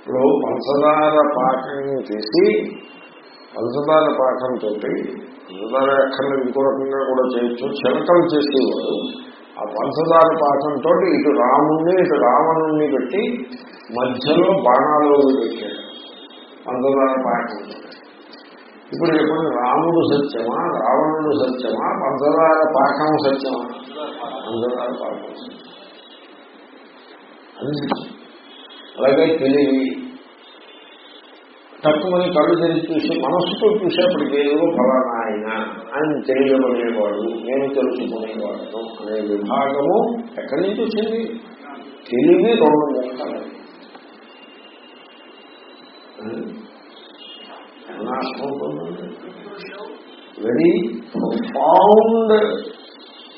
ఇప్పుడు పంచదార పాకం చేసి పంచదార పాకంతో పంచదార అక్కర్లు ఇంకో రకంగా కూడా చేయొచ్చు. చిలకలు చేసేవాడు ఆ పంచదార పాకంతో ఇటు రాముణ్ణి ఇటు రావణుణ్ణి పెట్టి మధ్యలో బాణాలు పెట్టాడు పంచదార పాకం ఇప్పుడు చెప్పండి రాముడు సత్యమా రావణుడు సత్యమా పంచదార పాకం సత్యమా? పంచదార పాకం అది అలాగే తెలివి తక్కువని కళ్ళు తెరిచి చూసి మనస్సుతో చూసేప్పటికి ఏదో ఫలానా ఆయన ఆయన తెలియబడేవాడు నేను తెలుసుకునేవాడను అనే విభాగము ఎక్కడి నుంచి వచ్చింది తెలివి రెండు ముక్కలు very profound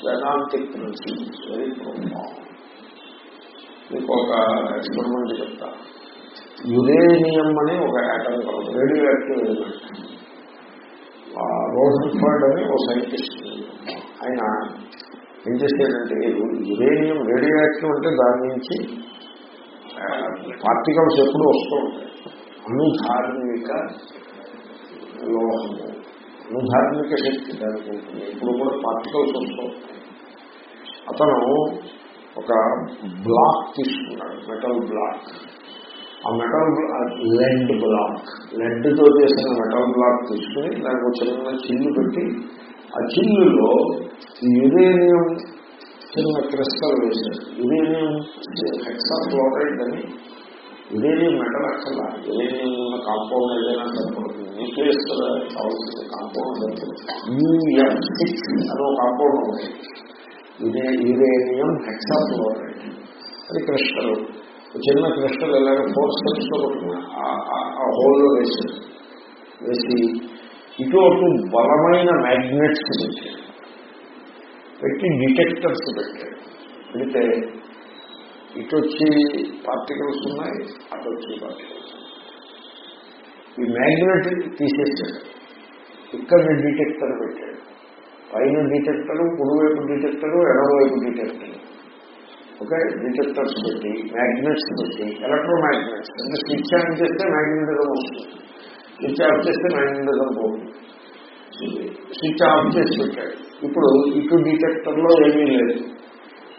Vedantic principle very profound మీకు ఒక ఎక్స్పెరిమెంట్ చెప్తా. యురేనియం అని ఒక యాటం కలదు రేడియో యాక్టివ్ ఎలిమెంట్. రోజన్ఫర్డ్ అని ఒక సైంటిస్ట్ ఆయన ఏం చేసేదంటే యురేనియం రేడియో యాక్టివ్ అంటే దాని నుంచి పార్టికల్స్ ఎప్పుడు వస్తూ ఉంటాయి. అనుధార్మిక లోహము. అనుధార్మిక శక్తి దానికి ఉంటుంది. ఇప్పుడు కూడా పార్టికల్స్ వస్తూ ఉంటాయి. అతను ఒక బ్లాక్ తీసుకున్నాడు మెటల్ బ్లాక్. ఆ మెటల్ లెడ్ బ్లాక్. లెడ్తో చేసిన మెటల్ బ్లాక్ తీసుకుని దానికి ఒక చిన్న చిల్లు పెట్టి ఆ చిల్లులో యురేనియం చిన్న క్రిస్టల్ వేశారు. యురేనియం హెక్సా ఫ్లోరైడ్ అని యురేనియం మెటల్ అక్కర్లా యురేనియం ఉన్న కాంపౌండ్ ఏదైనా సరిపడుతుంది న్యూక్లియస్ కదా కావాల్సిన కాంపౌండ్ సరిపడుతుంది యూఎం సిక్స్ అని కాంపౌండ్ ఉంది ఇదే యురేనియం హెక్సా అది క్రిస్టల్ చిన్న క్రిస్టల్ ఎలాగో ఫోర్ స్టెప్స్తో ఆ హోల్లో వేసాడు వేసి ఇటు అటు బలమైన మ్యాగ్నెట్స్ పెట్టాడు పెట్టి డిటెక్టర్స్ పెట్టాడు పెడితే ఇటు వచ్చి పార్టికల్స్ ఉన్నాయి అటు వచ్చి పార్టికల్స్ ఈ మ్యాగ్నెట్ తీసేసాడు ఇక్కడ డిటెక్టర్ పెట్టాడు పైన డిటెక్టరు కుడివైపు డిటెక్టర్ ఎడమవైపు డిటెక్టర్ ఓకే? డిటెక్టర్స్ పెట్టి మ్యాగ్నెట్స్ పెట్టి ఎలక్ట్రో మ్యాగ్నెట్స్ అంటే స్విచ్ ఆన్ చేస్తే మ్యాగ్నెటిజం వస్తుంది స్విచ్ ఆఫ్ చేస్తే మ్యాగ్నెటిజం పోతుంది. స్విచ్ ఆఫ్ చేసి పెట్టాడు. ఇప్పుడు ఇటు డిటెక్టర్లో ఏమీ లేదు.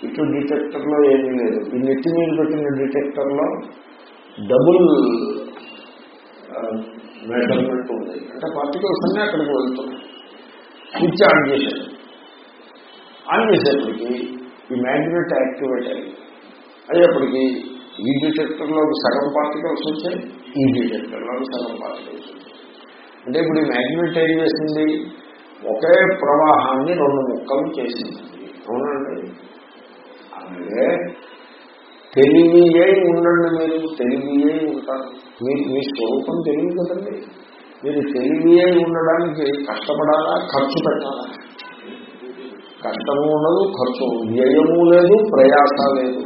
ఇటు డిటెక్టర్లో ఏమీ లేదు. ఈ నెత్తి మీద పెట్టిన డిటెక్టర్లో డబుల్ మెజర్మెంట్ ఉంది. అంటే పార్టికల్స్ అన్నీ అక్కడికి వెళ్తున్నాయి. స్విచ్ ఆన్ చేశాడు ఆన్ చేసేప్పటికి ఈ మ్యాగ్నెట్ యాక్టివేట్ అయింది అయ్యేప్పటికీ ఈ డిటెక్టర్లోకి సగం పార్టికల్స్ వచ్చాయి ఈ డిటెక్టర్లోకి సగం పార్టికల్స్ వచ్చాయి. అంటే ఇప్పుడు ఈ మ్యాగ్నెట్ ఏం చేసింది? ఒకే ప్రవాహాన్ని రెండు ముక్కలు చేసింది. అవునండి. అలాగే తెలివి అయి ఉండండి మీరు. తెలివి అయి ఉంటారు. మీ మీ స్వరూపం తెలియదు కదండి. మీరు తెలివి అయి ఉండడానికి కష్టపడాలా? ఖర్చు పెట్టాలా? కష్టము ఉండదు ఖర్చు వ్యయము లేదు ప్రయాస లేదు.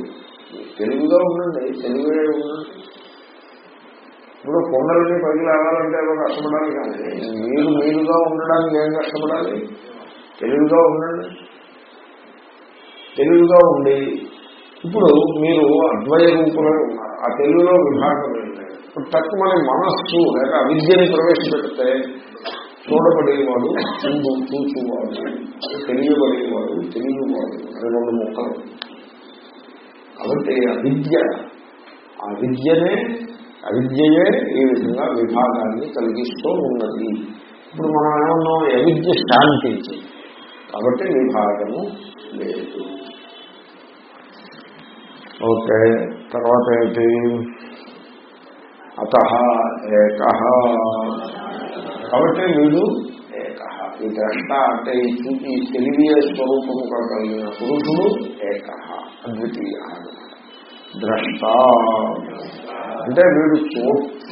తెలుగుగా ఉండండి తెలుగుగా ఉండండి ఇప్పుడు కొండలని పైకి రావాలంటే ఏదో కష్టపడాలి కానీ మీరు మీరుగా ఉండడానికి ఏం కష్టపడాలి? తెలివిగా ఉండండి. తెలివిగా ఉండి ఇప్పుడు మీరు అద్వయ రూపంలో ఉన్నారు. ఆ తెలుగులో విభాగం ఏంటంటే మన మనస్సు లేక అవిద్యని ప్రవేశపెడితే చూడబడేవాడు చూడు చూచువాడు తెలియబడేవాడు తెలియవాడు అని రెండు ముక్కలు. కాబట్టి అవిద్య ఆ విద్యనే అవిద్యయే ఈ విధంగా విభాగాన్ని కలిగిస్తూ ఉన్నది. ఇప్పుడు మనం ఏమన్నాం? అవిద్య శాంతించి కాబట్టి విభాగము లేదు. ఓకే తర్వాత ఏంటి? అత ఏక. కాబట్టి వీడు ఏక. ఈ ద్రష్ట అంటే ఈ చూ- ఈ తెలివియ స్వరూపముగా కలిగిన పురుషుడు ఏక అద్వితీయ. ద్రష్ట. అంటే వీడు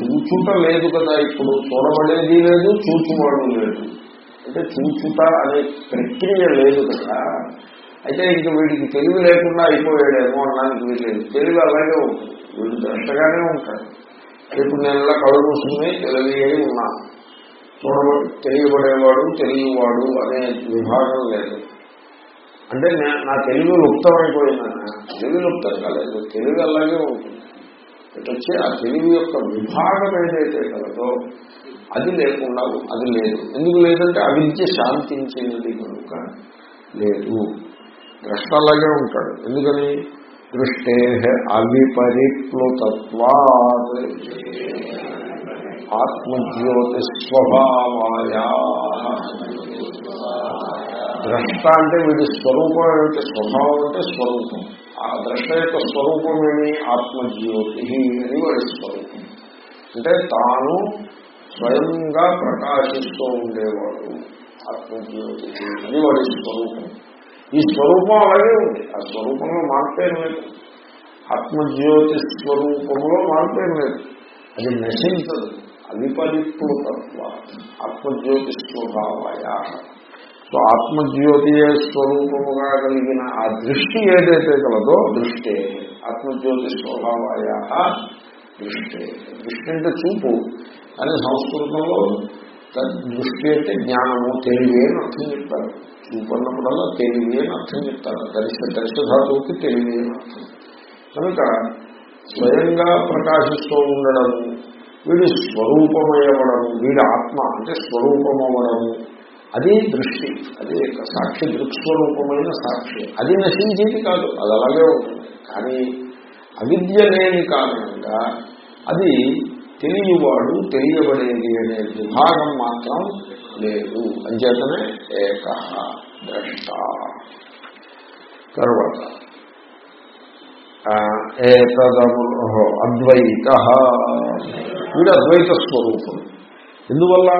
చూచుట లేదు కదా ఇప్పుడు. చూడబడేది లేదు చూచువాడు లేదు. అంటే చూచుట అనే ప్రక్రియ లేదు కదా. అయితే ఇంక వీడికి తెలివి లేకుండా అయిపోయాడేమో అనడానికి వీలేదు తెలివి అలాగే ఉంటుంది. వీడు ద్రష్టగానే ఉంటాడు. ఇప్పుడు నేను ఇలా కళ్ళు మూసుకుని తెలివి అయి ఉన్నాను. చూడబ తెలియబడేవాడు తెలియవాడు అనే విభాగం లేదు. అంటే నా తెలివి లుప్తం అయిపోయిందన్న తెలివి లుప్తం కాలేదు. తెలివి అలాగే ఉంటుంది. ఇటు వచ్చి ఆ తెలివి యొక్క విభాగం ఏదైతే కలదో అది లేకుండా అది లేదు. ఎందుకు లేదంటే అవిద్య శాంతించినది కనుక లేదు. ద్రష్ట అలాగే ఉంటాడు. ఎందుకని? దృష్టే అవిపరిప్లుతత్వాత్ ఆత్మజ్యోతి స్వభావాయా ద్రష్ట అంటే వీడి స్వరూపం ఏమిటి? స్వభావం అంటే స్వరూపం. ఆ ద్రష్ట యొక్క స్వరూపం ఏమి? ఆత్మజ్యోతి అని వాడి స్వరూపం. అంటే తాను స్వయంగా ప్రకాశిస్తూ ఉండేవాడు. ఆత్మజ్యోతి అని వాడి స్వరూపం. ఈ స్వరూపం అలాగే ఉంది. ఆ స్వరూపంలో మార్పేం లేదు. ఆత్మజ్యోతి స్వరూపంలో మార్పేం లేదు. అది నశించదు. అవిపరిప్లుతత్వ ఆత్మజ్యోతి స్వభావాయ. సో ఆత్మజ్యోతి స్వరూపముగా కలిగిన ఆ దృష్టి ఏదైతే కలదో దృష్టి. ఆత్మజ్యోతి స్వభావాయ దృష్టి. దృష్టి అంటే చూపు. అని సంస్కృతంలో దృష్టి అంటే జ్ఞానము తెలివి అని అర్థం చెప్తారు. చూపన్నప్పుడల్లా తెలివి అని అర్థం చెప్తారు. దర్శ దర్శధాతువుకి తెలివి అని అర్థం. కనుక స్వయంగా ప్రకాశిస్తూ ఉండడము వీడి స్వరూపమయ్యవడము వీడి ఆత్మ అంటే స్వరూపమవ్వడము అది దృష్టి. అది సాక్షి దృక్స్వరూపమైన సాక్షి. అది నశించేది కాదు అది అలాగే ఉంటుంది. కానీ అవిద్య లేని కారణంగా అది తెలియవాడు తెలియబడేది అనే విభాగం మాత్రం లేదు. అంచేతనే ఏక ద్రష్ట తర్వాత ఏతదము అద్వైత. వీడు అద్వైత స్వరూపం ఎందువల్ల?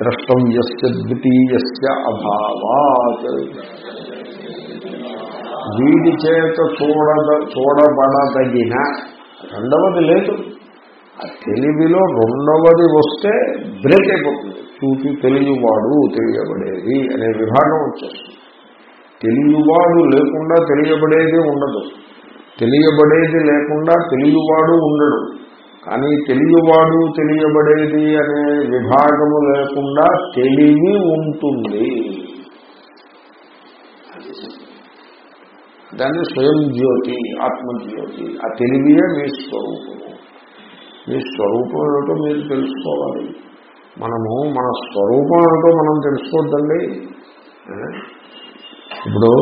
ద్రష్టవ్యస్య ద్వితీయస్య అభావాత్. వీడి చేత చూడ చూడబడదగిన రెండవది లేదు. ఆ తెలివిలో రెండవది వస్తే బ్రేక్ అయిపోతుంది. చూపి తెలియవాడు తెలియబడేది అనే విభాగం వచ్చేస్తుంది. తెలియవాడు లేకుండా తెలియబడేది ఉండదు. తెలియబడేది లేకుండా తెలియవాడు ఉండడు. కానీ తెలియవాడు తెలియబడేది అనే విభాగము లేకుండా తెలివి ఉంటుంది. దాన్ని స్వయం జ్యోతి ఆత్మజ్యోతి. ఆ తెలివియే మీ స్వరూపం. మీ స్వరూపం ఏమిటో మీరు తెలుసుకోవాలి. మనము మన స్వరూపం ఏమిటో మనం తెలుసుకోవద్దండి. ఇప్పుడు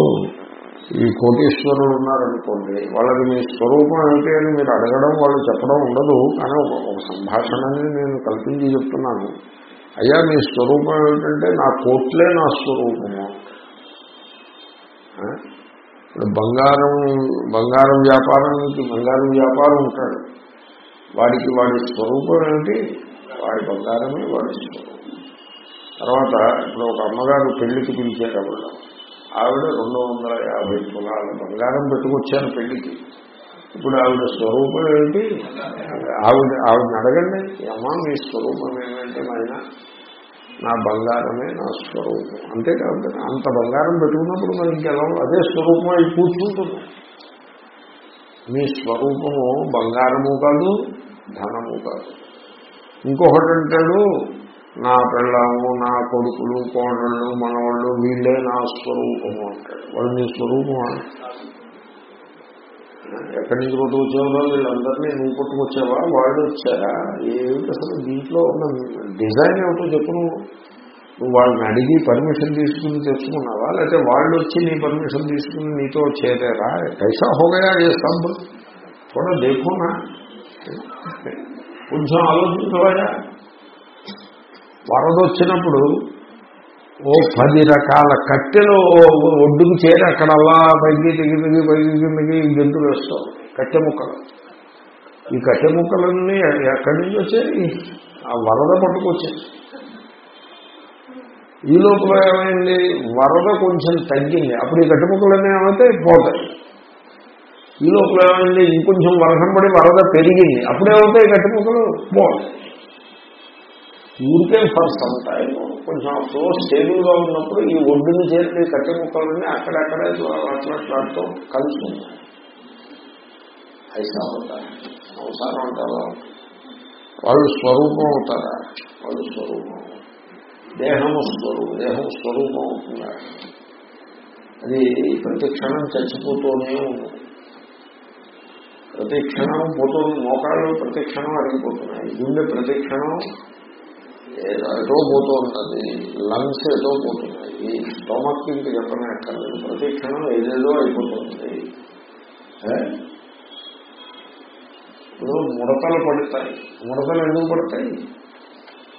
ఈ కోటీశ్వరులు ఉన్నారనుకోండి వాళ్ళకి మీ స్వరూపం ఏమిటి అని మీరు అడగడం వాళ్ళు చెప్పడం ఉండదు కానీ ఒక సంభాషణని నేను కల్పించి చెప్తున్నాను. అయ్యా మీ స్వరూపం ఏమిటంటే నా కోట్లే నా స్వరూపము. ఇప్పుడు బంగారం బంగారం వ్యాపారానికి బంగారం వ్యాపారం ఉంటాడు. వాడికి వాడి స్వరూపం ఏమిటి? వాడి బంగారమే వాడి స్వరూపం. తర్వాత ఇప్పుడు ఒక అమ్మగారు పెళ్ళికి పిలిచారు ఆవిడ రెండు వందల యాభై తులాల బంగారం పెట్టుకొచ్చాను పెళ్ళికి ఇప్పుడు ఆవిడ స్వరూపం ఏంటి ఆవిడ ఆవిడని అడగండి. అమ్మా మీ స్వరూపం ఏమంటే నాయన నా బంగారమే నా స్వరూపం. అంతేకాదు అంత బంగారం పెట్టుకున్నప్పుడు మరి ఇంకెలా అదే స్వరూపం అయి కూర్చుంటుంది. మీ స్వరూపము బంగారము కాదు ధనము కాదు. ఇంకొకటి అంటాడు నా పిల్లము నా కొడుకులు కోడళ్ళు మనవాళ్ళు వీళ్ళే నా స్వరూపము అంటాడు. వాళ్ళు నీ స్వరూపమా ఎక్కడి నుంచి కొట్టుకొచ్చావో వీళ్ళందరినీ నువ్వు కొట్టుకొచ్చావా వాళ్ళు వచ్చారా? ఏమిటి అసలు దీంట్లో ఉన్న డిజైన్ ఏమిటో చెప్పు నువ్వు. నువ్వు వాళ్ళని అడిగి పర్మిషన్ తీసుకుని తెచ్చుకున్నావా? లేకపోతే వాళ్ళు వచ్చి నీ పర్మిషన్ తీసుకుని నీతో చేరారా? కైసా హోగయా ఏ సబ్ కూడా దేకున్నా కొంచెం ఆలోచించవాయా వరద వచ్చినప్పుడు ఓ పది రకాల కట్టెలు ఒడ్డుకు చేరి అక్కడ అలా పైకి తెగి తెగి పైకి కిందకి జంతువులు వేస్తాం కట్టె ముక్కలు. ఈ కట్టె ముక్కలన్నీ ఎక్కడి నుంచి వచ్చాయి? ఆ వరద పట్టుకొచ్చాయి ఈ లోపల ఏమైంది? వరద కొంచెం తగ్గింది. అప్పుడు ఈ కట్టె ముక్కలన్నీ ఏమైతే పోతాయి. ఈ లోపల ఏమైంది? ఇంకొంచెం వర్షం పడి వరద పెరిగింది. అప్పుడేమవుతాయి కట్టె ముక్కలు పోతాయి ఊరికే ఫర్ సమ్ టైం కొంచెం ఫ్లో స్టేబుల్గా ఉన్నప్పుడు ఈ ఒడ్డుని చేరి కట్టె ముక్కలన్నీ అక్కడక్కడే అట్లాట్లాడుతూ కలిసి ఉన్నాయి ఐసా అవుతారు సంసారం అంటారా. వాళ్ళు స్వరూపం అవుతారా. వాళ్ళు స్వరూపం. దేహము స్వరూపం దేహం స్వరూపం అవుతుందా. అది ప్రతి క్షణం చచ్చిపోతూనే ఉంది ప్రతి క్షణం పోతుంది మోకాళ్ళు ప్రతి క్షణం అడిగిపోతున్నాయి గుండె ప్రతి క్షణం ఎటో పోతూ ఉంటుంది లంగ్స్ ఎటో పోతున్నాయి స్టోమక్ ఇంక చెప్పనే అక్కర్లేదు ప్రతి క్షణం ఏదేదో అయిపోతుంది ఇప్పుడు ముడతలు పడతాయి ముడతలు ఎందుకు పడతాయి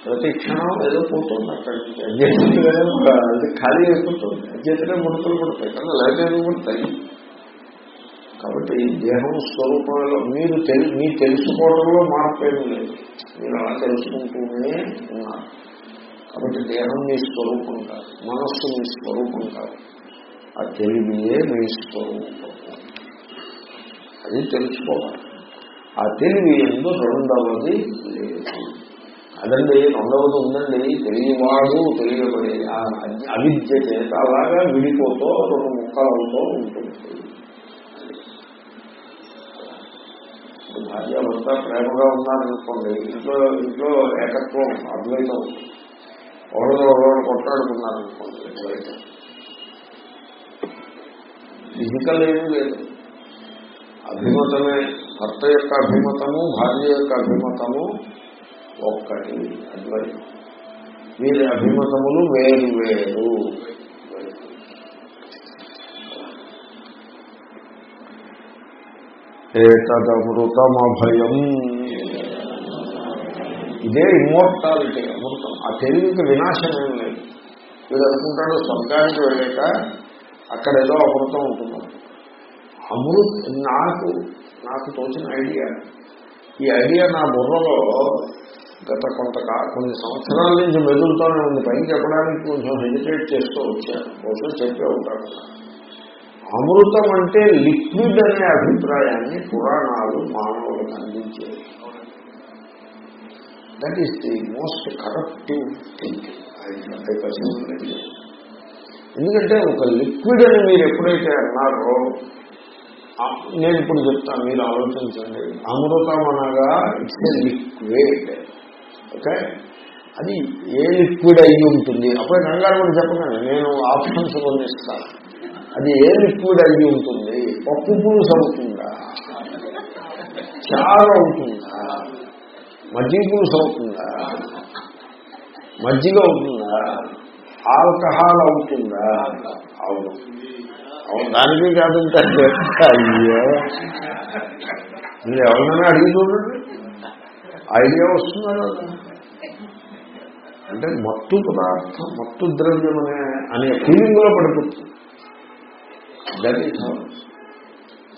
ప్రతి క్షణం ఏదో పోతుంది అక్కడి నుంచి అధ్యక్షులు అది ఖాళీ అయిపోతుంది అధ్యక్షులే ముడతలు పడతాయి కదా లేకపోతే ఎందుకు పడతాయి కాబట్టి దేహం స్వరూపంలో మీరు తెలి మీ తెలుసుకోవడంలో మార్పేం లేదు. మీరు అలా తెలుసుకుంటూనే ఉన్నారు. కాబట్టి దేహం మీ స్వరూపం కాదు మనస్సు మీ స్వరూపం కాదు. ఆ తెలివియే మీ స్వరూపం. అది తెలుసుకోవాలి. ఆ తెలివి ఎందు రెండవది లేదు. అదండి రెండవది ఉందండి తెలియవాడు తెలియబడే అవిద్య చేత అలాగా విడిపోతూ రెండు ముక్కలవుతూ ఉంటుంది. భార్య భర్త ప్రేమగా ఉన్నారనుకోండి ఇంట్లో ఇంట్లో ఏకత్వం అద్వైతం. ఒకరితో ఎవరు కొట్లాడుకున్నారనుకోండి అద్వైతం. ఫిజికల్ ఏమీ లేదు. అభిమతమే భర్త యొక్క అభిమతము భార్య యొక్క అభిమతము ఒక్కటి అద్వైతం. వీరి అభిమతములు వేరు వేరు. ఏతదమృతమభయం. ఇదే ఇమ్మోర్టాలిటీ అమృతం. ఆ తెలివికి వినాశం ఏం లేదు. వీడు అనుకుంటాడు స్వర్గానికి వెళ్ళాక అక్కడ ఏదో అమృతం ఉంటుంది. అమృత్ నాకు నాకు తోచిన ఐడియా. ఈ ఐడియా నా బుర్రలో గత కొంత కొన్ని సంవత్సరాల నుంచి మెదులుతూనే ఉంది. పైకి చెప్పడానికి కొంచెం హెజిటేట్ చేస్తూ వచ్చాను. బహుశా చెప్పే ఉంటాను. అమృతం అంటే లిక్విడ్ అనే అభిప్రాయాన్ని పురాణాలు మానవులకు అందించేవి that is the most corruptive thing ఎందుకంటే ఒక లిక్విడ్ అని మీరు ఎప్పుడైతే అన్నారో నేను ఇప్పుడు చెప్తాను మీరు ఆలోచించండి. అమృతం అనగా ఇట్స్ ఏ లిక్విడ్ ఓకే అది ఏ లిక్విడ్ అయ్యి ఉంటుంది? అప్పుడు కంగారు కూడా చెప్పకండి నేను ఆప్షన్స్ కొన్ని ఇస్తాను అది ఏ లిక్విడ్ అయ్యి ఉంటుంది? పప్పు పులుసు అవుతుందా? చారు అవుతుందా? మజ్జిగ పులుసు అవుతుందా? మజ్జిగ అవుతుందా? ఆల్కహాల్ అవుతుందా? అవును. అవును దానికి కాదంటే అయ్యో. మీరు ఎవరినైనా అడిగి చూడండి. ఐడియా వస్తుందా అంటే మత్తు పదార్థం మత్తు ద్రవ్యం అనే అనే ఫీలింగ్లో పడిపోతుంది. దట్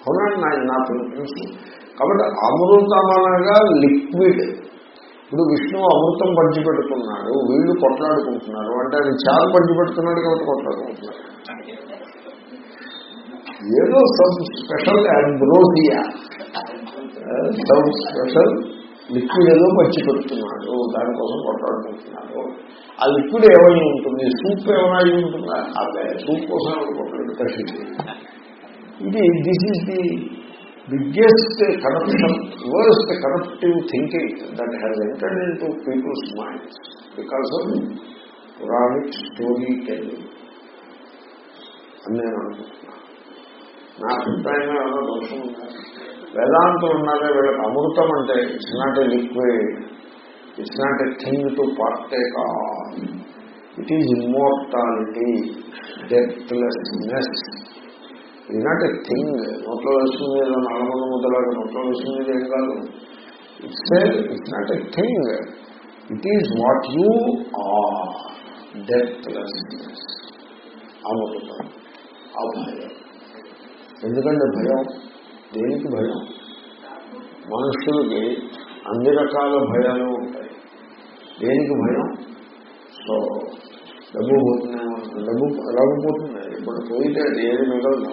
అవునండి నా నా కాబట్టి అమృతమనగా లిక్విడ్ ఇప్పుడు విష్ణువు అమృతం పంచిపెడుతున్నాడు వీళ్ళు కొట్లాడుకుంటున్నారు. అంటే అది చాలా పంచిపెడుతున్నాడు కాబట్టి కొట్లాడుకుంటున్నాడు. ఏదో some special ambrosia some special liquid ఏదో పంచిపెడుతున్నాడు దానికోసం కొట్లాడుకుంటున్నాడు. ఆ లిక్విడ్ ఏమై ఉంటుంది? సూప్ ఏమైనా అయి ఉంటుందా? అదే సూప్ కోసం కొట్లాడు ఇది this is the biggest corruption worst corruptive thinking that has entered in to people's minds because of puranic story telling అని నేను అనుకుంటున్నాను నా అభిప్రాయంగా ఏమైనా దోషం ఉందా? వేదాంతం ఉన్నారే వీళ్ళకి అమృతం అంటే it's not a liquid it's not a thing to partake on it is immortality deathlessness it not a thing నోట్లో వేసుకుని ఏదో నల్లమంది ముద్దలాగా నోట్లో వేసుకునేది ఏం కాదు. It's it's not a thing it is what you are deathlessness అమృతం. ఆ భయం ఎందుకంటే భయం? దేనికి భయం? మనుషులకి అన్ని రకాల భయాలు ఉంటాయి. దేనికి భయం? సో డబ్బు పోతున్నామో డబ్బు ఎలాగో పోతుంది? ఇప్పుడు పోయితే అది ఏది మిగలదు.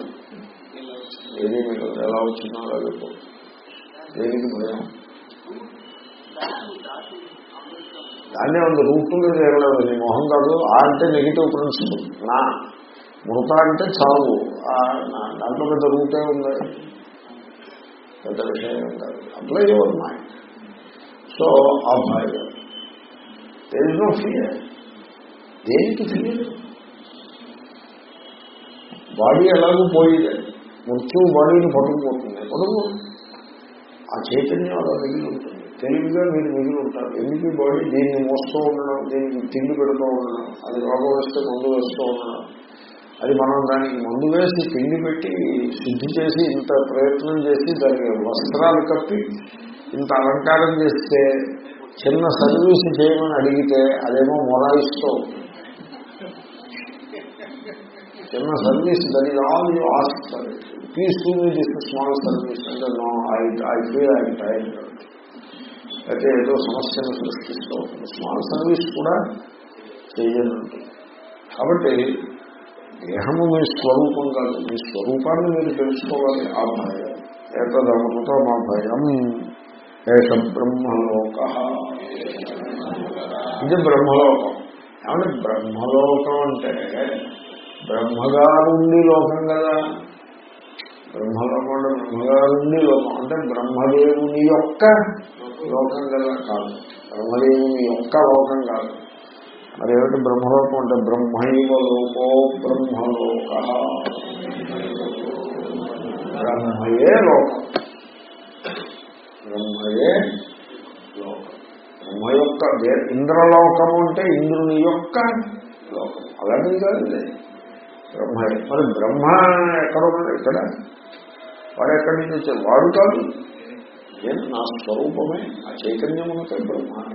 ఏది మిగలదు. ఎలా వచ్చిందో అలాగే పోతుంది. దేనికి భయం? దాన్నే ఉంది రూపులు ఏమలేదు నీ మొహం కాదు ఆ అంటే నెగిటివ్ ప్రిన్సిపల్ నా మృత అంటే చావు దాంట్లో పెద్ద రూపే ఉంది. పెద్ద విషయం కాదు అప్లై యువర్ మైండ్ సో ఆ భయం దేర్ ఇస్ నో ఫియర్ దేనికి ఫియర్ బాడీ ఎలాగూ పోయిదే. మృత్యువు బాడీని పట్టుకుపోతుంది. పట్టుకు ఆ చైతన్యం అలా మిగిలి ఉంటుంది తెలివిగా మీరు మిగిలి ఉంటారు ఎందుకు బాడీ దీన్ని మోస్తూ ఉండడం దీనికి తిండి పెడుతూ ఉండడం అది రోగం వేస్తే మందు వేస్తూ ఉండడం? అది మనం దానికి ముందు వేసి తిండి పెట్టి శుద్ధి చేసి ఇంత ప్రయత్నం చేసి దానికి వస్త్రాలు కప్పి ఇంత అలంకారం చేస్తే చిన్న సర్వీస్ చేయమని అడిగితే అదేమో మొరాయిస్తూ. చిన్న service that is all you ask for it. Please to me this small service అంటే no I I feel I time అయితే ఏదో సమస్యను సృష్టిస్తూ స్మాల్ సర్వీస్ కూడా చేయనుంటుంది కాబట్టి దేహము మీ స్వరూపం కాదు. మీ స్వరూపాన్ని మీరు తెలుసుకోవాలి. ఆ భయం. ఏతదమృతో మా భయం. ఏక బ్రహ్మలోక. ఇది బ్రహ్మలోకం. ఏమంటే బ్రహ్మలోకం అంటే బ్రహ్మగారుండి లోకం కదా. బ్రహ్మలోకం అంటే బ్రహ్మగారుండి లోకం. అంటే బ్రహ్మదేవుని యొక్క లోకం కదా కాదు. బ్రహ్మదేవుని యొక్క లోకం కాదు. మరి ఏమిటి బ్రహ్మలోకం అంటే బ్రహ్మైవ లోకో బ్రహ్మలోక? బ్రహ్మయే లోకం. బ్రహ్మయే లోకం. బ్రహ్మ యొక్క ఇంద్రలోకము అంటే ఇంద్రుని యొక్క లోకం. అలాంటిది కాదు బ్రహ్మయే. మరి బ్రహ్మ ఎక్కడ ఉన్నాడు? ఇక్కడ? వాడు ఎక్కడి నుంచి వచ్చాడు? వాడు కాదు. నేను నా స్వరూపమే. ఆ చైతన్యమునకే బ్రహ్మ అని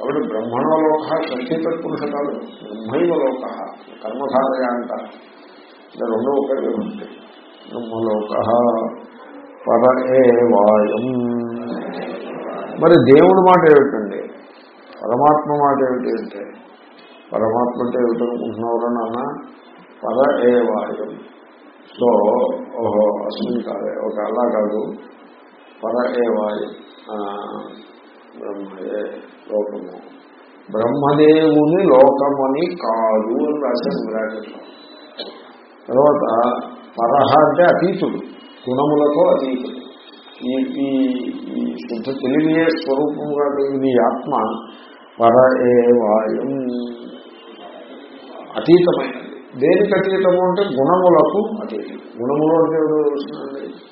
కాబట్టి బ్రహ్మణలోక షష్ఠీ తత్పురుష కాదు బ్రహ్మైవ లోక కర్మధారయ అంట. రెండో ఒకటి ఉంటాయి బ్రహ్మలోక పర ఏవాయం మరి దేవుడు మాట ఏమిటండి? పరమాత్మ మాట ఏమిటి అంటే? పరమాత్మ అంటే ఏమిటనుకుంటున్నావు నాన్న? పర ఏవాయం సో ఓహో అసలు కాదే. ఒక అలా కాదు. పర ఏవాయం ఆ, బ్రహ్మయే లోకము. బ్రహ్మదేవుని లోకమని కాదు అని రాశారు బ్రాకెట్లో తర్వాత పరహ అంటే అతీతుడు గుణములతో అతీతుడు. ఈ ఈ శుద్ధ తెలివియే స్వరూపంగా ఇది ఆత్మ పర ఏ వాయం అతీతమైనది. దేనికి అతీతము అంటే గుణములకు అతీతం. గుణములు అంటే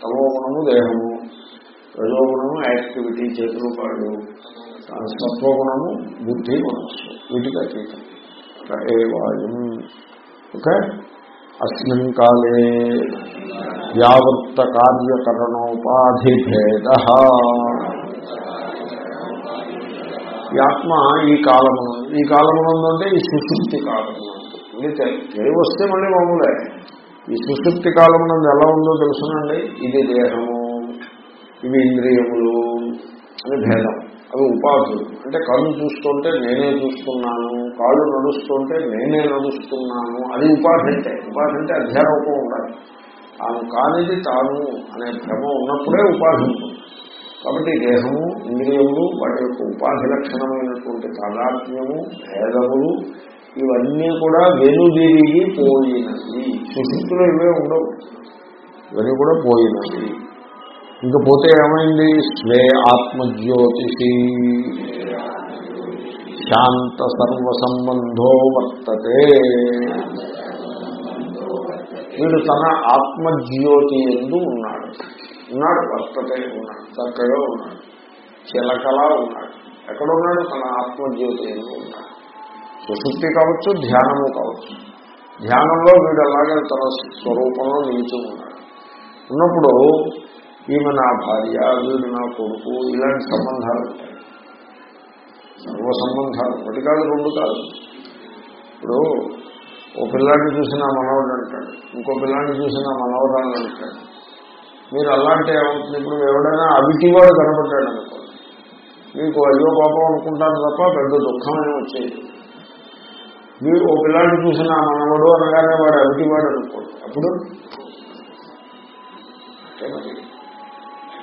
తమో గుణము దేహము. రజోగుణము యాక్టివిటీ చేతులు కాళ్ళు సత్వగుణము బుద్ధి మనస్సు వీటికి అతీతం ఏ వాయం ఓకే? అస్మిన్ కాలే వ్యావృత్త కార్యకరణోపాధి భేద ఈ ఆత్మ ఈ కాలమును ఈ కాలము అంటే ఈ సుశుద్ధి కాలము మళ్ళీ తెలివి వస్తే మళ్ళీ మామూలే. ఈ సుశుద్ధి కాలమునందు ఎలా ఉందో తెలుసునండి? ఇది దేహము. ఇవి ఇంద్రియములు అని భేదం. అవి ఉపాధులు. అంటే కళ్ళు చూస్తుంటే నేనే చూస్తున్నాను కాళ్ళు నడుస్తుంటే నేనే నడుస్తున్నాను. అది ఉపాధి అంటే ఉపాధి అంటే అధ్యారోపం ఉండాలి. తాను కానిది తాను అనే భ్రమ ఉన్నప్పుడే ఉపాధి ఉంటుంది. కాబట్టి దేహము ఇంద్రియములు వాటి యొక్క ఉపాధి లక్షణమైనటువంటి తాదాత్మ్యము భేదములు ఇవన్నీ కూడా వెనుదిరిగి పోయినవి. సుశుద్ధులు ఇవే ఉండవు. ఇవన్నీ కూడా పోయినవి. ఇంకపోతే ఏమైంది? స్వే ఆత్మజ్యోతిషి. శాంత సర్వ సంబంధో వర్తతే. వీడు తన ఆత్మజ్యోతి ఎందు ఉన్నాడు. ఉన్నాడు వర్తతే ఉన్నాడు చక్కగా ఉన్నాడు చిలకలా ఉన్నాడు. ఎక్కడ ఉన్నాడు తన ఆత్మజ్యోతి ఎందు ఉన్నాడు. సుశుద్ధి కావచ్చు ధ్యానము కావచ్చు. ధ్యానంలో వీడు అలాగే తన స్వరూపంలో నిలిచి ఉన్నాడు. ఉన్నప్పుడు ఈమె నా భార్య వీడు నా కొడుకు ఇలాంటి సంబంధాలు. ఉంటాయి సర్వ సంబంధాలు. ఒకటి కాదు రెండు కాదు. ఇప్పుడు ఓ పిల్లాడిని చూసిన మనవడు అంటాడు. ఇంకో పిల్లాన్ని చూసిన మనవరాలు అంటాడు. మీరు అలాంటి ఏమవుతుంది ఇప్పుడు ఎవడైనా అవిటివాడు కనబడ్డాడు అనుకోండి మీకు అయ్యో పాపం అనుకుంటారు తప్ప పెద్ద దుఃఖమే వచ్చేది? మీరు ఓ పిల్లాడిని చూసిన మనవడు అనగానే వాడు అవిటివాడు అనుకోండి. అప్పుడు? అంటే మరి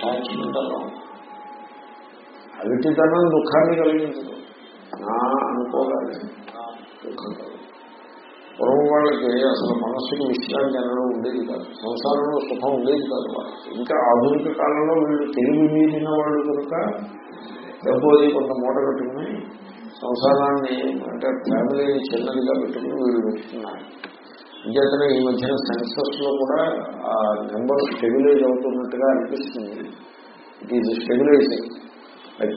అటాచ్మెంట్ అలా అవిటితనం దుఃఖాన్ని కలిగించదు. నా అనుకోగానే దుఃఖం పూర్వం వాళ్ళకి అసలు మనస్సుకి విశ్రాంతి అనడం ఉండేది కాదు. సంసారంలో సుఖం ఉండేది కాదు వాళ్ళకి. ఇంకా ఆధునిక కాలంలో వీళ్ళు తెలివి మీరిన వాళ్ళు కనుక డబ్బు కొంత మూట కట్టుకుని సంసారాన్ని అంటే ఫ్యామిలీని చిన్నదిగా పెట్టుకుని వీళ్ళు పెట్టుకున్నారు. ఇంకేతనే ఈ మధ్యన సెన్సస్లో కూడా ఆ నెంబర్ స్టెబిలైజ్ అవుతున్నట్టుగా అనిపిస్తుంది. ఇట్ ఈజ్ స్టెబిలైజింగ్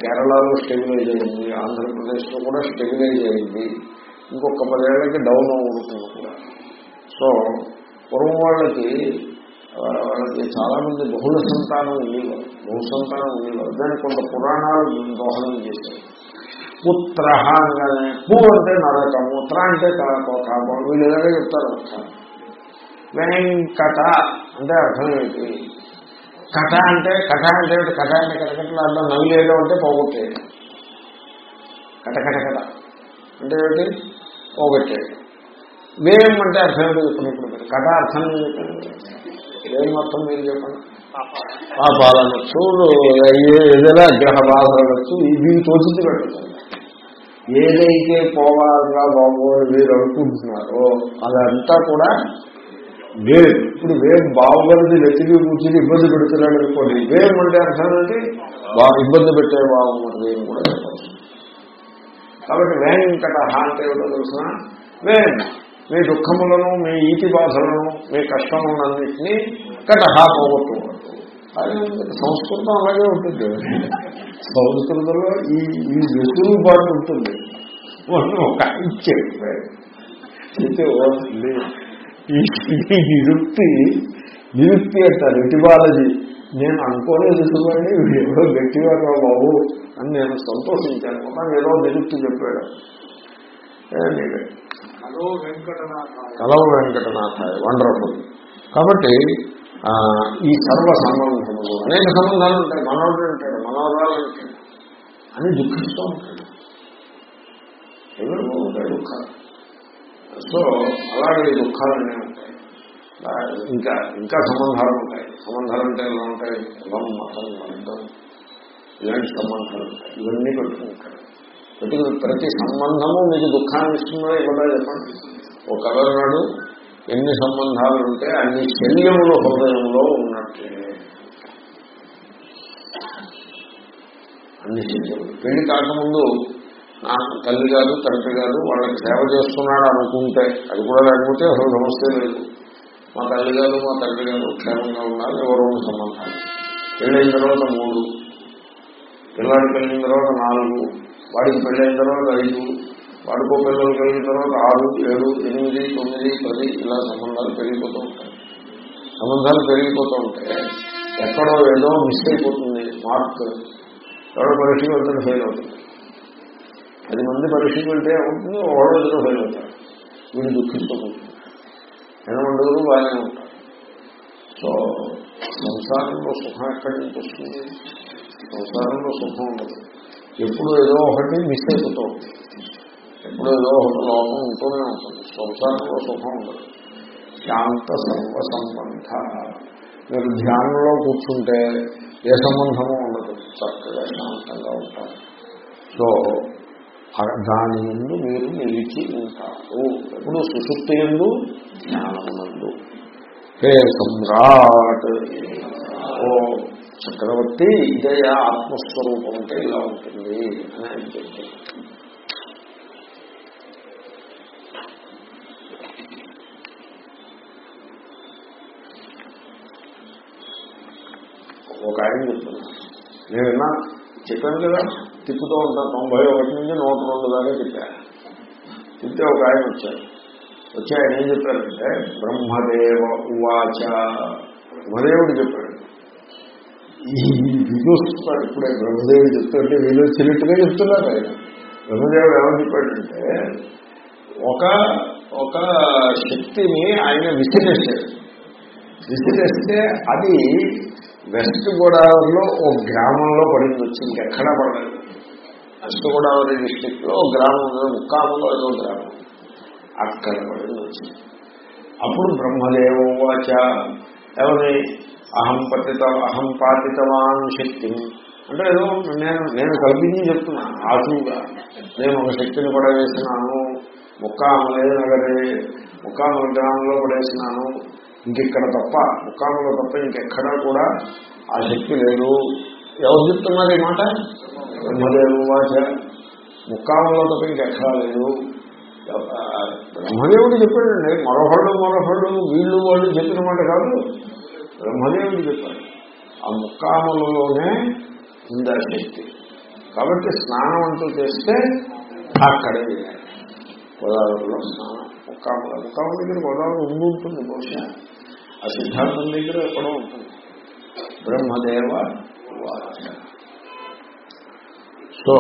కేరళలో స్టెబిలైజ్ అయింది ఆంధ్రప్రదేశ్లో కూడా స్టెబిలైజ్ అయింది. ఇంకొక పదేళ్ళకి డౌన్ అవుతుంది కూడా. సో పూర్వం వాళ్ళకి వాళ్ళకి చాలా మంది బహుళ సంతానం ఉండేవారు. బహుళ సంతానం ఉండేవారు. దానికి కొంత పురాణాలు దోహదం చేశారు. పుత్ర అనగానే పూ అంటే నరకము త్ర అంటే కాపం వీళ్ళు ఇలాగే చెప్తారు. అర్థం వెంకట అంటే అర్థం ఏంటి? కథ అంటే కథ అంటే కథ అంటే కటకటలు అర్థం నవ్వులేదో అంటే పోగొట్టేది కట కట అంటే ఏంటి? పోగొట్టేది వేం అంటే అర్థం ఏంటో చెప్పండి ఇప్పుడు కథ అర్థం ఏం చెప్పండి వేయం అర్థం మీరు చెప్పండి. పాపాలనొచ్చు ఏదైనా గ్రహ బాధ బాధలనొచ్చు ఇది తోచింది పెట్టచ్చు ఏదైతే పోవాలిగా బాబు అని మీరు అనుకుంటున్నారో అదంతా కూడా వేవ్ ఇప్పుడు వేవ్ బాగుపడిది వెతికి కూర్చుని ఇబ్బంది పెడుతున్నాడు అనుకోండి వేవ్ అంటే అర్థం ఏంటి ఇబ్బంది పెట్టే బాగున్నది అని కూడా చెప్పచ్చు కాబట్టి వేంకట అంటే ఏమిటో తెలిసిన వేం మీ దుఃఖములను మీ ఈతి బాధలను మీ కష్టములన్నింటినీ కటహ పోగొట్టుకోవద్దు అది సంస్కృతం అలాగే ఉంటుంది. సంస్కృతంలో ఈ ఈ వెసులుబాటు ఉంటుంది. మనం ఒక ఈ నిరుక్తి నిరుక్తి అంటారు ఎటిబాలజీ నేను అనుకోలేదు చూడండి వీడు ఎవరో గట్టివారు బాబు అని నేను సంతోషించాను. మొత్తం ఏదో నిరుక్తి చెప్పాడు. హలో వెంకటనాథ కలవ వెంకటనాథాయ వండర్ఫుల్. కాబట్టి ఈ సర్వ సంబంధములు అనేక సంబంధాలు ఉంటాయి మనోడు అంటాడు మనవరాలు అంటాడు. అని దుఃఖిస్తూ ఉంటాడు. ఎవరు ఉంటాయి దుఃఖాలు? సో అలాగే ఈ దుఃఖాలన్నీ ఉంటాయి. ఇంకా ఇంకా సంబంధాలు ఉంటాయి సంబంధాలు అంటే ఎలా ఉంటాయి? కులం మతం వర్గం ఇలాంటి సంబంధాలు ఉంటాయి. ఇవన్నీ పెట్టుకుంటాడు ప్రతి ప్రతి సంబంధము మీకు దుఃఖాన్ని ఇస్తుందో ఇవ్వదా చెప్పండి. ఒక కలనాడు ఎన్ని సంబంధాలు ఉంటే అన్ని శల్యములు హృదయంలో ఉన్నట్లే. అన్ని శల్యములు పెళ్ళి కాకముందు నా తల్లి గారు తండ్రి గారు వాళ్ళకి సేవ చేస్తున్నాడు అనుకుంటే అది కూడా లేకపోతే అసలు సమస్య లేదు. మా తల్లి గారు మా తండ్రి గారు క్షేమంగా ఉన్నారు ఎవరో సంబంధాలు. పెళ్ళైన తర్వాత మూడు. పిల్లాడి పెళ్ళిన తర్వాత నాలుగు. వాడికి పెళ్ళైన తర్వాత ఐదు. వాడికో పిల్లలు కలిగిన తర్వాత ఆరు ఏడు ఎనిమిది తొమ్మిది పది ఇలా సంబంధాలు పెరిగిపోతూ ఉంటాయి. సంబంధాలు పెరిగిపోతూ ఉంటాయి. ఎక్కడో ఏదో మిస్ అయిపోతుంది మార్క్. ఎవడో పరీక్షకు వెళ్తే ఫెయిల్ అవుతుంది పది మంది పరీక్షకు వెళ్తే ఉంటుంది ఒకడో ఎదురు ఫెయిల్ అవుతారు వీడు దుఃఖిస్తూ ఉంటుంది బాగానే ఉంటారు సో సంసారంలో సుఖం ఎక్కడి నుంచి వస్తుంది? సంసారంలో సుఖం ఉండదు. ఎప్పుడు ఏదో ఒకటి మిస్ అయిపోతూ ఉంటుంది. ఎప్పుడు ఏదో ఒక లోపం ఉంటూనే ఉంటుంది. సంసారంలో సుఖం ఉండదు. శాంత సర్వ సంబంధ మీరు ధ్యానంలో కూర్చుంటే ఏ సంబంధము ఉండదు. చక్కగా శాంతంగా ఉంటారు. సో దాని ముందు మీరు నిలిచి ఉంటారు. ఎప్పుడు సుశుక్తి ఎందు? జ్ఞానముందు హే సమ్రాట్! ఓ చక్రవర్తి ఇదే ఆత్మస్వరూపం అంటే ఇలా ఉంటుంది అని ఆయన చెప్పారు ఒక ఆయన చెప్తున్నా నేను విన్నా చెప్పాను కదా తిప్పుతూ ఉంటాను తొంభై ఒకటి నుంచి నూట రెండు దాకా చెప్పాను చెప్తే ఒక ఆయన వచ్చారు వచ్చి ఆయన ఏం చెప్పారంటే బ్రహ్మదేవ ఉవాచ బ్రహ్మదేవుడు చెప్పాడు? ఈ విదూస్తున్నాడు ఇప్పుడే బ్రహ్మదేవుడు చెప్తుంటే వీళ్ళు చిన్నట్టుగా చెప్తున్నారు ఆయన. బ్రహ్మదేవుడు ఏమని చెప్పాడంటే ఒక ఒక శక్తిని ఆయన విసిరేశాడు. విసిరేస్తే అది వెస్ట్ గోదావరిలో ఓ గ్రామంలో పడింది వచ్చి ఎక్కడా పడలేదు. వెస్ట్ గోదావరి డిస్టిక్లో గ్రామం ముక్కాములో ఏదో గ్రామం. అక్కడ పడింది వచ్చింది అప్పుడు బ్రహ్మదేవ వాచ ఎవరి అహం పతిత అహం పాతితవాన్ శక్తి. అంటే ఏదో నేను నేను కల్పించి చెప్తున్నా ఆశువుగా నేను ఒక శక్తిని పడవేసినాను ముక్కామలే నగరే ముక్కామల గ్రామంలో పడేసినాను. ఇంకెక్కడ తప్ప ముక్కామలో తప్ప ఇంకెక్కడా కూడా ఆ శక్తి లేదు. ఎవరు చెప్తున్నారు ఈ మాట? బ్రహ్మదేవు వాచ ముక్కామలో తప్ప ఇంకెక్కడా లేదు. బ్రహ్మదేవుడు చెప్పాడండి మరొకళ్ళు మరొకళ్ళు వీళ్ళు వాళ్ళు చెప్పిన మాట కాదు. బ్రహ్మదేవుడు చెప్పాడు ఆ ముక్కాములలోనే ఉంది ఆ శక్తి? కాబట్టి స్నానం అంటూ చేస్తే అక్కడే చేయాలి స్నానం. స్నానం ముక్కాముల ముక్కాముల దగ్గర గోదావరి ఉండి ఉంటుంది బహుశా. ఆ సిద్ధాంతం దగ్గర ఎక్కడో ఉంటుంది. బ్రహ్మదేవ వాచ so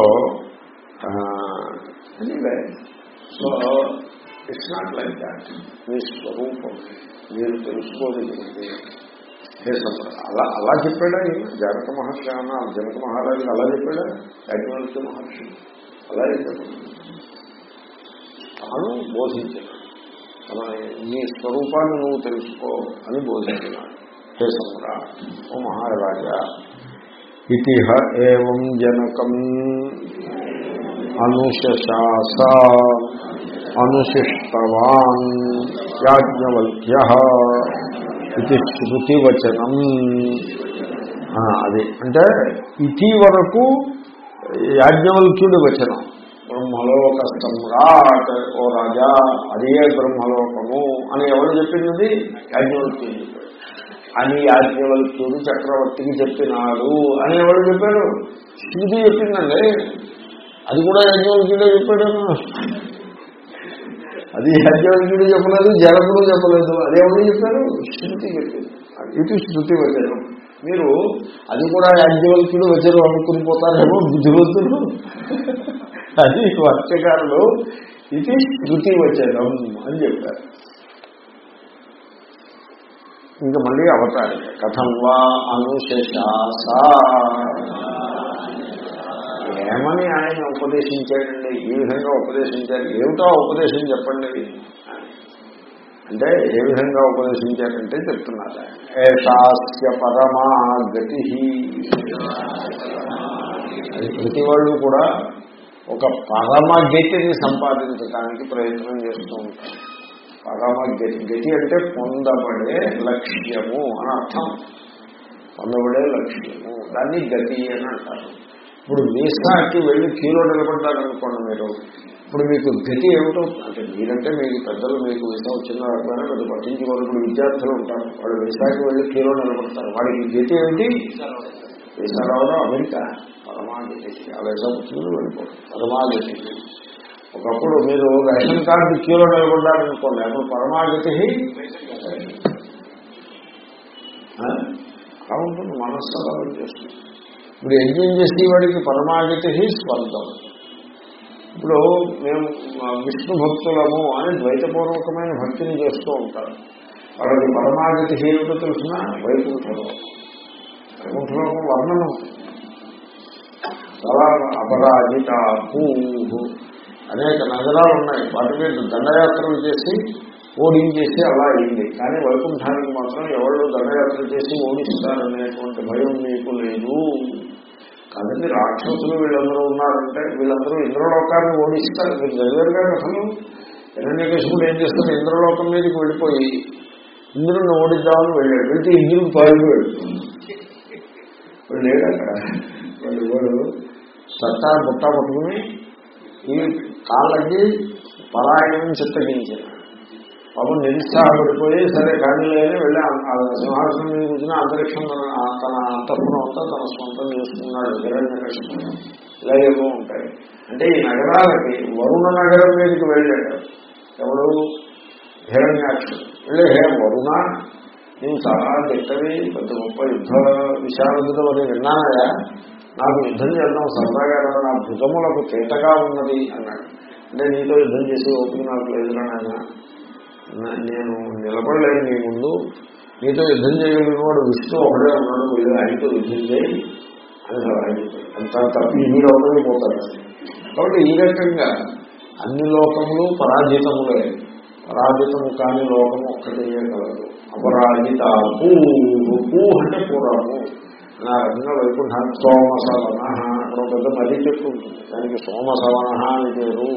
anyway so it's not like that మీ స్వరూపం మీరు తెలుసుకోగలిగింది హే సంప్ర అలా అలా చెప్పాడా ఈయన? జనక మహర్షి అన్న జనక మహారాజు అలా చెప్పాడా? యాజ్ఞవల్క్య మహర్షి అలా చెప్పాడు. తాను బోధించాడు తన నీ స్వరూపాన్ని నువ్వు తెలుసుకో అని బోధించినాడు. హే ఓ మహారాజా ఇతిహ ఏం జనకం అనుశాస అనుశిష్టవాన్ యాజ్ఞవల్క్య ఇది శృతివచనం. అది అంటే ఇటీ వరకు యాజ్ఞవల్క్యుడి వచనం. బ్రహ్మలోక సమ్రాట్ ఓ రాజా అదే బ్రహ్మలోకము అని ఎవరు చెప్పింది యాజ్ఞవల్క్యుడు చెప్పాడు అని యాజ్ఞవల్క్యుడు చక్రవర్తికి చెప్పినాడు అని ఎవరు చెప్పారు? శృతి చెప్పిందండి. అది కూడా యాజ్ఞవల్క్యుడే చెప్పాడు. అది యాజ్ఞవల్క్యుడు చెప్పలేదు జనకుడు చెప్పలేదు. అదేమని చెప్పారు? శృతి చెప్పింది. ఇది శృతి వచ్చారు మీరు అది కూడా యాజ్ఞవల్క్యుడు వచ్చారు అనుకుని పోతారేమో బుద్ధివంతులు అది వాక్యకారులు ఇది శృతి వచ్చేదం అని చెప్పారు. ఇంకా మళ్ళీ అవతారి కథం వా అనుశాస ఏమని ఆయన ఉపదేశించాడండి? ఈ విధంగా ఉపదేశించారు? ఏమిటో ఉపదేశం చెప్పండి. అంటే ఏ విధంగా ఉపదేశించారంటే చెప్తున్నారు ఏషాస్య పరమా గతి ప్రతి వాళ్ళు కూడా ఒక పరమ గతిని సంపాదించడానికి ప్రయత్నం చేస్తూ ఉంటారు పరమ గతి గతి అంటే పొందబడే లక్ష్యము అని అర్థం. పొందబడే లక్ష్యము. దాన్ని గతి అని అంటారు. ఇప్పుడు మీసాకి వెళ్ళి కీలో నిలబడ్డారనుకోండి మీరు ఇప్పుడు మీకు గతి ఏమిటో అంటే మీరంటే మీకు పెద్దలు మీకు వీసా వచ్చిన రాకపోయినా పెద్ద పట్టించుకోవాలి ఇప్పుడు విద్యార్థులు ఉంటారు వాళ్ళు వీసాకి వెళ్ళి కీలో నిలబడతారు. వాడికి గతి ఏమిటి? వీసా రావడం అమెరికా పరమాగతి ఆ వీసా పుచ్చుకుని వెళ్ళిపోవడం పరమాగతి ఒకప్పుడు మీరు రేషన్ కార్డు క్యూలో నిలబడ్డారనుకోండి అప్పుడు పరమాగతి ఆ? అలా ఉంటుంది మనస్సు అలా చేస్తుంది. ఇప్పుడు యజ్ఞం చేసే వాడికి పరమాగతి స్వర్గం ఇప్పుడు మేము ఆ, విష్ణు భక్తులము అని ద్వైతపూర్వకమైన భక్తిని చేస్తూ ఉంటారు. వాళ్ళకి పరమాగతి ఏమిటో తెలిసిన? వైకుంఠం వైకుంఠలోకం వర్ణనం. చాలా అపరాజిత భూ అనేక నగరాలు ఉన్నాయి వాటి మీద దండయాత్రలు చేసి ఓడించేసి అలా అయింది. కానీ వైకుంఠానికి మాత్రం ఎవరు దండయాత్ర చేసి ఓడిస్తారనేటువంటి భయం మీకు లేదు. కాబట్టి రాక్షసులు వీళ్ళందరూ ఉన్నారంటే వీళ్ళందరూ ఇంద్రలోకాన్ని ఓడిస్తారు. మీరు చదివారుగా అసలు హిరణ్యకృష్ణుడు ఏం చేస్తారు? ఇంద్రలోకం మీదకి వెళ్ళిపోయి ఇంద్రుడిని ఓడిద్దామని వెళ్ళాడు. వెళ్తే ఇంద్రుడు పారిపోయాడు. వాళ్ళు లేడు అక్కడ. వాళ్ళు ఎవరు? సత్తా బుట్ట పట్టుకుని ఈ కాళ్ళకి పరాయణం చిత్తగించారు పాపం నిరుత్సాహపడిపోయి సరే కానీ లేని వెళ్ళి సింహాసనం మీద కూర్చుని అంతరిక్షం తన- అంతఃపురం అంతా తన సొంతం చేసుకున్నాడు. హిరణ్య కృష్ణుడు ఇలాగేమో ఉంటాయి. అంటే ఈ నగరాలకి వరుణ నగరం మీదకి వెళ్ళాడు. ఎవడు హిరణ్యాక్షుడు. వెళ్ళే హే వరుణ నేను చాలా గట్టవి పెద్ద గొప్ప యుద్ధ విశారదుడు అని విన్నానయా నాకు యుద్ధం చేద్దాం సరదాగా రా, నా భుజములకు తేటగా ఉన్నది అన్నాడు. అంటే నీతో యుద్ధం చేసే ఓపిక నాకు లేదు నేను నిలబడలేను నీ ముందు. నీతో యుద్ధం చేయగలిగిన వాడు విష్ణు ఒకడే ఉన్నాడు వీళ్ళు ఆయనతో యుద్ధం చేయి అని అంత తప్పి మీరు లోకమే పోతారు. కాబట్టి ఈ రకంగా అన్ని లోకములు పరాజితములే. పరాజితము కాని లోకం ఒక్కటే కలదు. అపరాజిత పూ పూ అంటే పూర్వము నా రకంగా వైకుంఠానికి సోమసవన. అక్కడ ఒక పెద్ద నది చెట్టు ఉంటుంది. దానికి సోమసవన అని పేరు.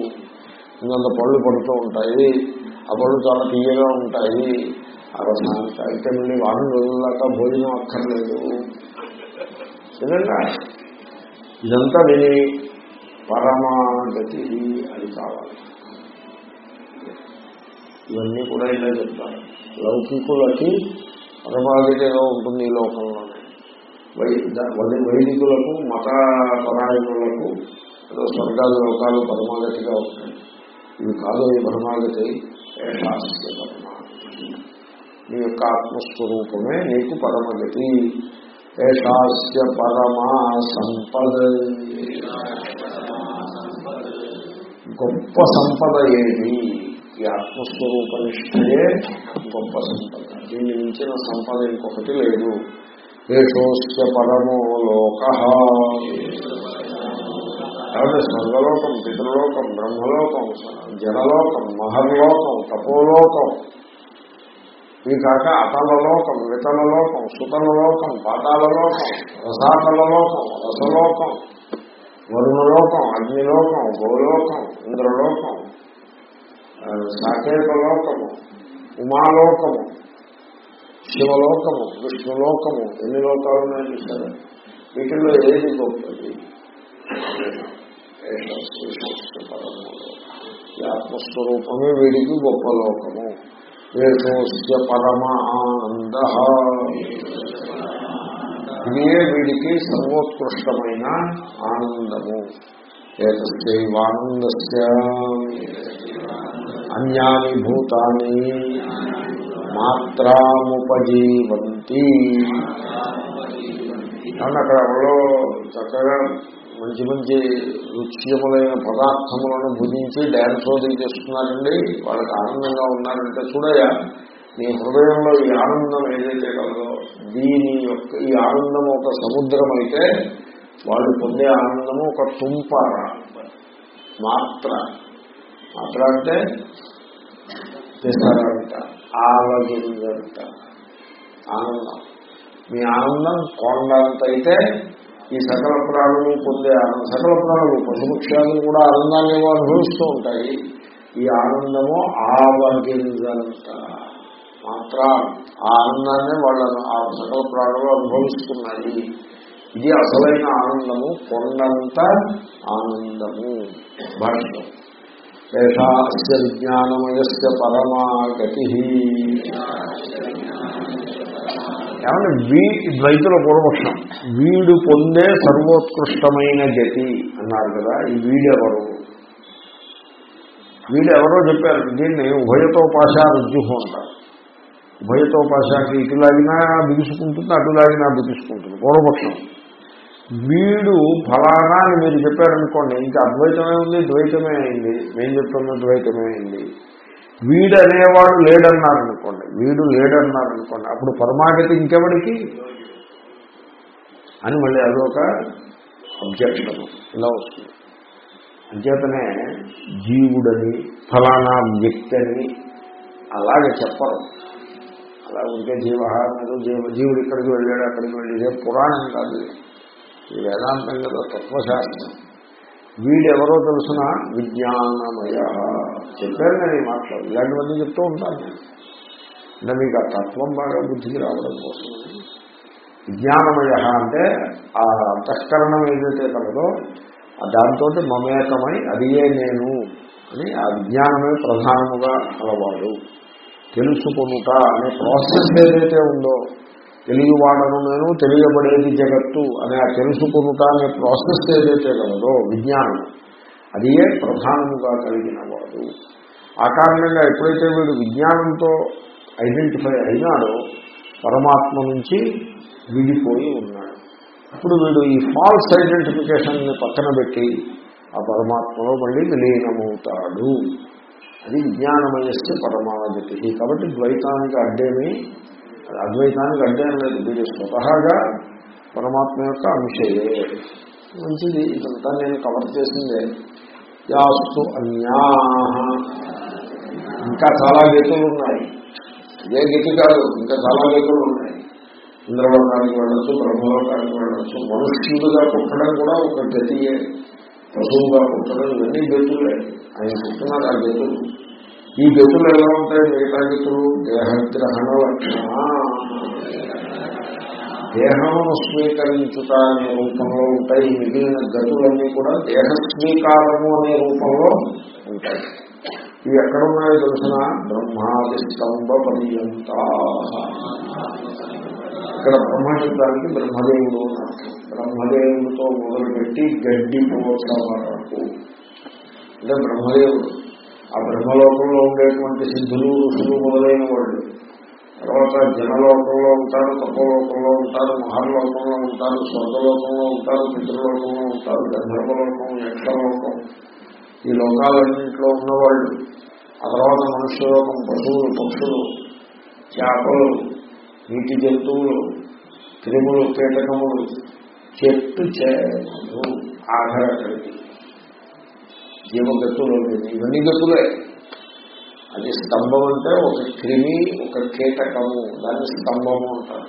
ఇంకొంత పళ్ళు పడుతూ ఉంటాయి. ఆ పళ్ళు చాలా తీయగా ఉంటాయి. ఆ అయితే మళ్ళీ వారం రోజుల భోజనం అక్కర్లేదు. విధంగా ఇదంతా విని పరమాగతి అది కావాలి. ఇవన్నీ కూడా ఇలా చెప్తారు. లౌకికులకి ఏదో ఉంటుంది ఈ లోకంలోనే వైదికులకు మత పరాయణులకు ఏదో స్వర్గాలు లోకాలు పరమాగతిగా ఉంటాయి ఇవి కాదు ఈ పరమాగతి ఏషాస్య పరమాగతి. నీ యొక్క ఆత్మస్వరూపమే నీకు పరమగతి. ఏషాస్య పరమా సంపద గొప్ప సంపద ఏది? ఈ ఆత్మస్వరూప నిష్ఠయే గొప్ప సంపద దీన్ని మించిన సంపద ఇంకొకటి లేదు. ఏషోస్య పరమో లోక. కాబట్టి స్వర్గలోకం పితృలోకం బ్రహ్మలోకం జనలోకం మహర్లోకం తపోలోకం. ఇవి కాక అతలలోకం వితలలోకం సుతలలోకం పాతాలలోకం రసాతలలోకం రసలోకం వరుణలోకం అగ్నిలోకం గోలోకం ఇంద్రలోకం సాకేతలోకము ఉమాలోకము శివలోకము విష్ణులోకము ఎన్ని లోకాలు ఉన్నాయో చూసారా వీటిల్లో ఏది గొప్పది? ఆత్మస్వరూపమే వీడికి గొప్ప లోకము. ఏషోస్య పరమ ఆనంద ఇదే వీడికి సర్వోత్కృష్టమైన ఆనందము. ఏతస్యైవానందస్య అన్యాని భూతాని మాత్రాముపజీవంతి. అక్కడ ఎవరో చక్కగా మంచి మంచి రుచ్యములైన పదార్థములను భుజించి డ్యాన్స్ ఓది చేస్తున్నారండి వాళ్ళకి ఆనందంగా ఉన్నారంటే చూడయా నీ హృదయంలో ఈ ఆనందం ఏదైతే కలదో దీని యొక్క ఈ ఆనందం ఒక సముద్రం అయితే వాళ్ళు పొందే ఆనందము ఒక తుంపర మాత్ర. అక్కడ అంటే చేస్తారంట ఆలగిందంట ఆనందం. మీ ఆనందం కొండంత అయితే ఈ సకల ప్రాణులు పొందే ఆనందం సకల ప్రాణులు పశుపక్షాలు కూడా ఆనందాన్ని అనుభవిస్తూ ఉంటాయి. ఈ ఆనందము ఆవగింజంత మాత్ర ఆ ఆనందాన్ని వాళ్ళను ఆ సకల ప్రాణులు అనుభవిస్తున్నాయి. ఇది అసలైన ఆనందము కొండంత ఆనందము భాష్యం. ఏషాస్య విజ్ఞానమయస్య పరమాగతి. ఏమంటే వీ ద్వైతుల పూర్వపక్షం. వీడు పొందే సర్వోత్కృష్టమైన గతి అన్నారు కదా ఈ వీడెవరు? వీడెవరో చెప్పారు దీన్ని ఉభయతోపాశ రుజుహు అంటారు ఉభయతోపాశాకి ఇటులాగినా బిగుసుకుంటుంది అటులాగినా బిగుసుకుంటుంది పూర్వపక్షం. వీడు ఫలానా అని మీరు చెప్పారనుకోండి ఇంకా అద్వైతమే ఉంది ద్వైతమే అయింది. మేము చెప్తున్న ద్వైతమే అయింది. వీడు అనేవాడు లేడన్నారు అనుకోండి వీడు లేడన్నారు అనుకోండి అప్పుడు పరమాగతి ఇంకెవడికి? అని మళ్ళీ అదొక అబ్జెక్షన్ ఇలా వస్తుంది. అంచేతనే జీవుడని ఫలానా వ్యక్తి అని అలాగే చెప్పరు. అలా ఉంటే జీవ జీవ జీవుడు ఇక్కడికి వెళ్ళాడు అక్కడికి వెళ్ళి పురాణం కాదు ఈ వేదాంతం కదా తత్వశాస్త్రం. వీడెవరో తెలుసిన? విజ్ఞానమయ. చెప్పారు నేను ఈ మాటలు. ఇలాంటివన్నీ చెప్తూ ఉంటాను నేను అంటే మీకు ఆ తత్వం బాగా బుద్ధికి రావడం కోసం. విజ్ఞానమయ అంటే ఆ అంతఃకరణం ఏదైతే కలదో దాంతో మమేకమై అదియే నేను అని ఆ విజ్ఞానమే ప్రధానముగా కలవాడు. తెలుసుకునుట అనే ప్రాసెస్ ఏదైతే ఉందో తెలియవాడను నేను తెలియబడేది జగత్తు అనే ఆ తెలుసుకునుట అనే ప్రాసెస్ ఏదైతే కలదో విజ్ఞానం అదియే ప్రధానముగా కలిగిన వాడు. ఆ కారణంగా ఎప్పుడైతే వీడు విజ్ఞానంతో ఐడెంటిఫై అయినాడో పరమాత్మ నుంచి విడిపోయి ఉన్నాడు. అప్పుడు వీడు ఈ ఫాల్స్ ఐడెంటిఫికేషన్ని పక్కన పెట్టి ఆ పరమాత్మలో మళ్ళీ విలీనమవుతాడు. అది విజ్ఞానమయస్సు పరమాగతి కాబట్టి ద్వైతానికి అడ్డేమి అద్వైతానికి అడ్డం లేదు మీరు స్వతహాగా పరమాత్మ యొక్క అంశయే మంచిది ఇదంతా నేను కవర్ చేసిందే. యాస్తు అన్యా ఇంకా చాలా గీతలు ఉన్నాయి. ఇదే గీత కాదు ఇంకా చాలా గీతలు ఉన్నాయి. ఇంద్రలోకానికి వెళ్ళచ్చు బ్రహ్మలోకానికి వెళ్ళచ్చు. మనుష్యులుగా పుట్టడం కూడా ఒక గతియే. పశువుగా పుట్టడం ఇవన్నీ గతులే. ఆయన పుట్టినారు ఆ గతులు. ఈ గతులు ఎలా ఉంటాయి? మిగతా గతులు దేహగ్రహణ లక్షణ దేహమును స్వీకరించుట అనే రూపంలో ఉంటాయి. మిగిలిన గతులన్నీ కూడా దేహస్వీకారము అనే రూపంలో ఉంటాయి. ఇవి ఎక్కడున్నాయో తెలిసిన? బ్రహ్మాది స్తంభ పర్యంత. ఇక్కడ బ్రహ్మశబ్దానికి బ్రహ్మదేవుడు అని బ్రహ్మదేవుడితో మొదలుపెట్టి గడ్డి పోత వరకు. అంటే బ్రహ్మదేవుడు ఆ బ్రహ్మలోకంలో ఉండేటువంటి సిద్ధులు ఋషులు మొదలైన వాళ్ళు. తర్వాత జనలోకంలో ఉంటారు తపలోకంలో ఉంటారు మహర్లోకంలో ఉంటారు స్వర్గలోకంలో ఉంటారు పితృలోకంలో ఉంటారు గంధర్వలోకం యక్షలోకం. ఈ లోకాలన్నింటిలో ఉన్నవాళ్ళు. ఆ తర్వాత మనుష్యలోకం పశువులు పక్షులు చేపలు నీటి జంతువులు క్రిములు కీటకములు చెట్టు చేను ఆఖరక్కడికి జీవగతులు ఇవన్నీ గతులే అది స్తంభం అంటే ఒక క్రిమి ఒక కీటకము. దాన్ని స్తంభము అంటారు.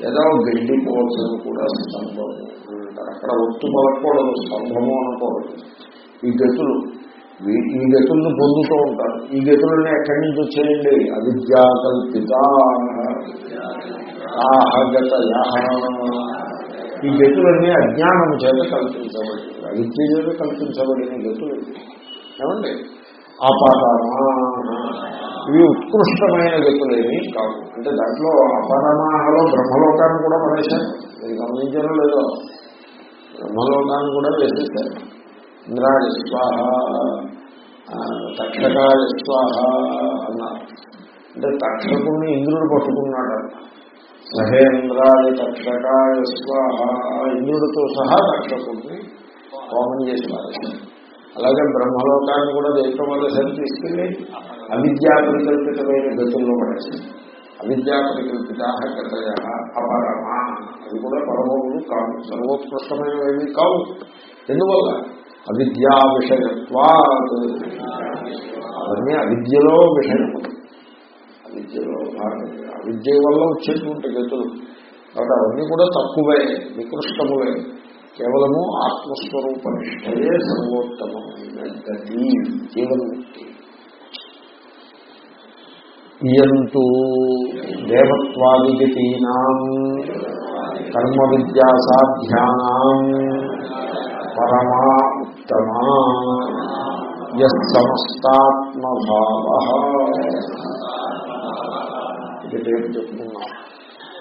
లేదా గడ్డి పోల్చని కూడా స్తంభము అంటారు. అక్కడ ఒత్తు పలకూడదు స్తంభము అనకూడదు. ఈ గతులు ఈ గతులను పొందుతూ ఉంటారు. ఈ గతులని ఎక్కడి నుంచి వచ్చేయండి? అవిద్యాకల్పిత ఆహగత ఈ గతులన్నీ అజ్ఞానం చేత కల్పించబడింది అవిద్య చేత కల్పించబడిన గతులు ఏమండి? అపరమా ఇవి ఉత్కృష్టమైన గతులేమి కావు. అంటే దాంట్లో అపరమాహలో బ్రహ్మలోకాన్ని కూడా పడేశారు. మీరు గమనించడం లేదో? బ్రహ్మలోకాన్ని కూడా వేసేశారు. ఇంద్రాయ స్వాహ తక్షకాయ స్వాహ అన్నారు. అంటే తక్షకుని ఇంద్రుడు పట్టుకున్నాడు. సహేంద్రాయ తక్షకాయ స్వాహ ఇంద్రుడితో సహా తక్షకుడిని హోమం చేసి పారేశారు అలాగే బ్రహ్మలోకాన్ని కూడా దేంట్లో పడేసరి తీసుకెళ్ళి అవిద్యా పరికల్పితమైన గతుల్లో పడేశారు అవిద్యా పరికల్పిత గతయ అపరమా. అది కూడా పరమములు కావు సర్వోత్కృష్టమైనవి కావు. ఎందువల్ల? అవిద్యా విషయత్వా అవన్నీ అవిద్యలో విషయం అవిద్యలో అవిద్య వల్ల వచ్చేటువంటి గతులు. కాబట్టి అవన్నీ కూడా తక్కువే నికృష్టములే కేవలము ఆత్మస్వరూప నిష్టయే సర్వోత్తమమైన గతి జీవన్ముక్తి. ఇయంతు దేవత్వాదిగతీనాం కర్మ విద్యా సాధ్యానాం పరమా ఉత్తమా యమస్తాత్మభావ ఇది రేపు చెప్పుకున్నాం